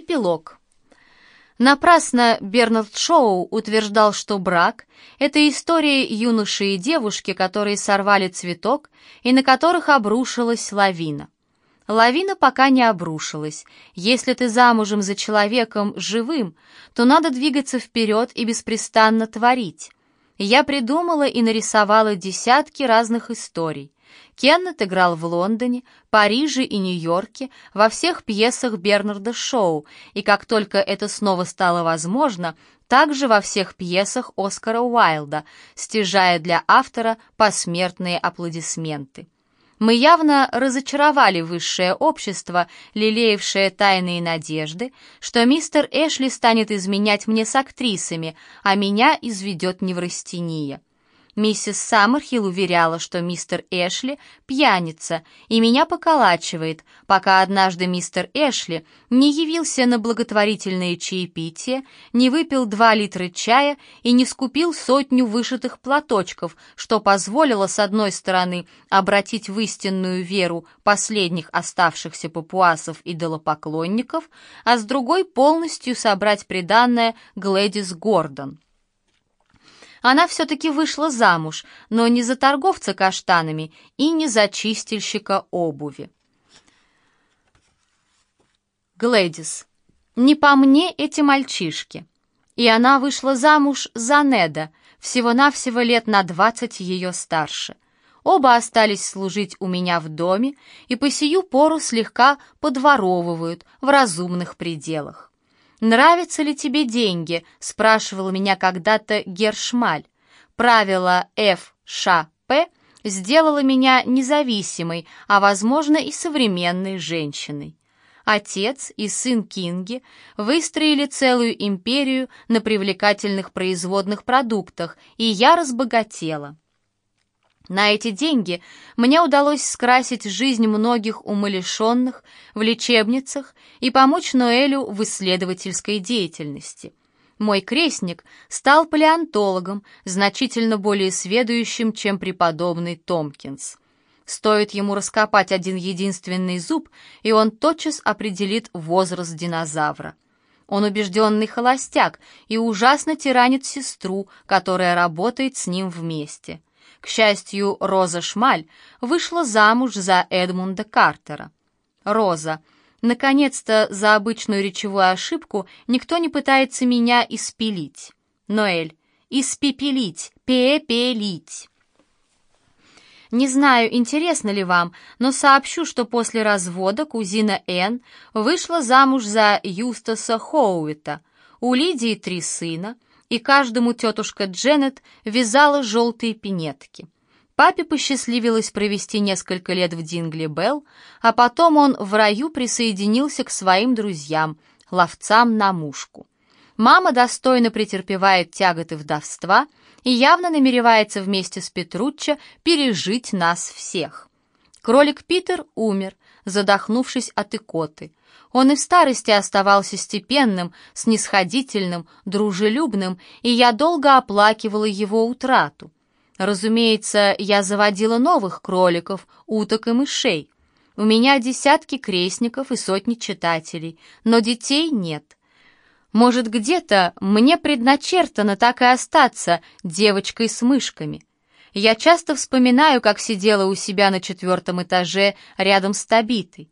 Эпилог. Напрасно Бернард Шоу утверждал, что брак — это история юноши и девушки, которые сорвали цветок и на которых обрушилась лавина. Лавина пока не обрушилась. Если ты замужем за человеком живым, то надо двигаться вперед и беспрестанно творить. Я придумала и нарисовала десятки разных историй. Кеннет играл в Лондоне, Париже и Нью-Йорке, во всех пьесах Бернарда Шоу, и как только это снова стало возможно, также во всех пьесах Оскара Уайлда, стяжая для автора посмертные аплодисменты. Мы явно разочаровали высшее общество, лелеявшее тайные надежды, что мистер Эшли станет изменять мне с актрисами, а меня изведет неврастения. Миссис Саммерхилл уверяла, что мистер Эшли пьяница, и меня поколачивает, пока однажды мистер Эшли не явился на благотворительное чаепитие, не выпил два литра чая и не скупил сотню вышитых платочков, что позволило, с одной стороны, обратить в истинную веру последних оставшихся папуасов и идолопоклонников, а с другой полностью собрать приданное Глэдис Гордон. Она все-таки вышла замуж, но не за торговца каштанами и не за чистильщика обуви. Глэдис. Не по мне эти мальчишки. И она вышла замуж за Неда, всего-навсего лет на двадцать ее старше. Оба остались служить у меня в доме и по сию пору слегка подворовывают в разумных пределах. «Нравятся ли тебе деньги?» — спрашивал меня когда-то Гершмаль. Правило ФШП сделало меня независимой, а, возможно, и современной женщиной. Отец и сын Кинги выстроили целую империю на привлекательных производных продуктах, и я разбогатела. На эти деньги мне удалось скрасить жизнь многих умалишенных в лечебницах и помочь Ноэлю в исследовательской деятельности. Мой крестник стал палеонтологом, значительно более сведущим, чем преподобный Томпкинс. Стоит ему раскопать один единственный зуб, и он тотчас определит возраст динозавра. Он убежденный холостяк и ужасно тиранит сестру, которая работает с ним вместе. К счастью, Роза Шмаль вышла замуж за Эдмунда Картера. Роза. Наконец-то за обычную речевую ошибку никто не пытается меня испилить. Ноэль. Испепелить, пепелить. Не знаю, интересно ли вам, но сообщу, что после развода кузина Энн вышла замуж за Юстаса Хоуита. У Лидии три сына — и каждому тетушка Дженнет вязала желтые пинетки. Папе посчастливилось провести несколько лет в Дингли Белл, а потом он в раю присоединился к своим друзьям, ловцам на мушку. Мама достойно претерпевает тяготы вдовства и явно намеревается вместе с Петруччо пережить нас всех. Кролик Питер умер, задохнувшись от икоты. Он и в старости оставался степенным, снисходительным, дружелюбным, и я долго оплакивала его утрату. Разумеется, я заводила новых кроликов, уток и мышей. У меня десятки крестников и сотни читателей, но детей нет. Может, где-то мне предначертано так и остаться девочкой с мышками. Я часто вспоминаю, как сидела у себя на четвертом этаже рядом с Табитой.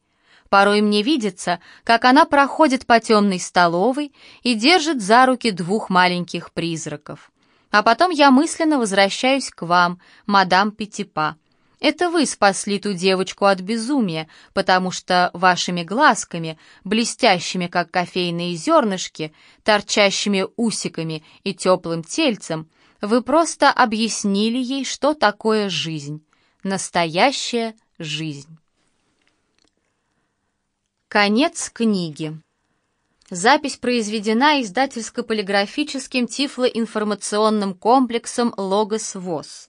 Порой мне видится, как она проходит по темной столовой и держит за руки двух маленьких призраков. А потом я мысленно возвращаюсь к вам, мадам Петипа. Это вы спасли ту девочку от безумия, потому что вашими глазками, блестящими, как кофейные зернышки, торчащими усиками и теплым тельцем, вы просто объяснили ей, что такое жизнь. Настоящая жизнь. Конец книги. Запись произведена издательско-полиграфическим тифлоинформационным комплексом «Логос ВОЗ».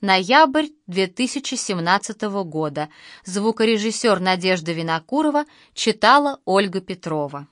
Ноябрь 2017 года. Звукорежиссер Надежда Винокурова читала Ольга Петрова.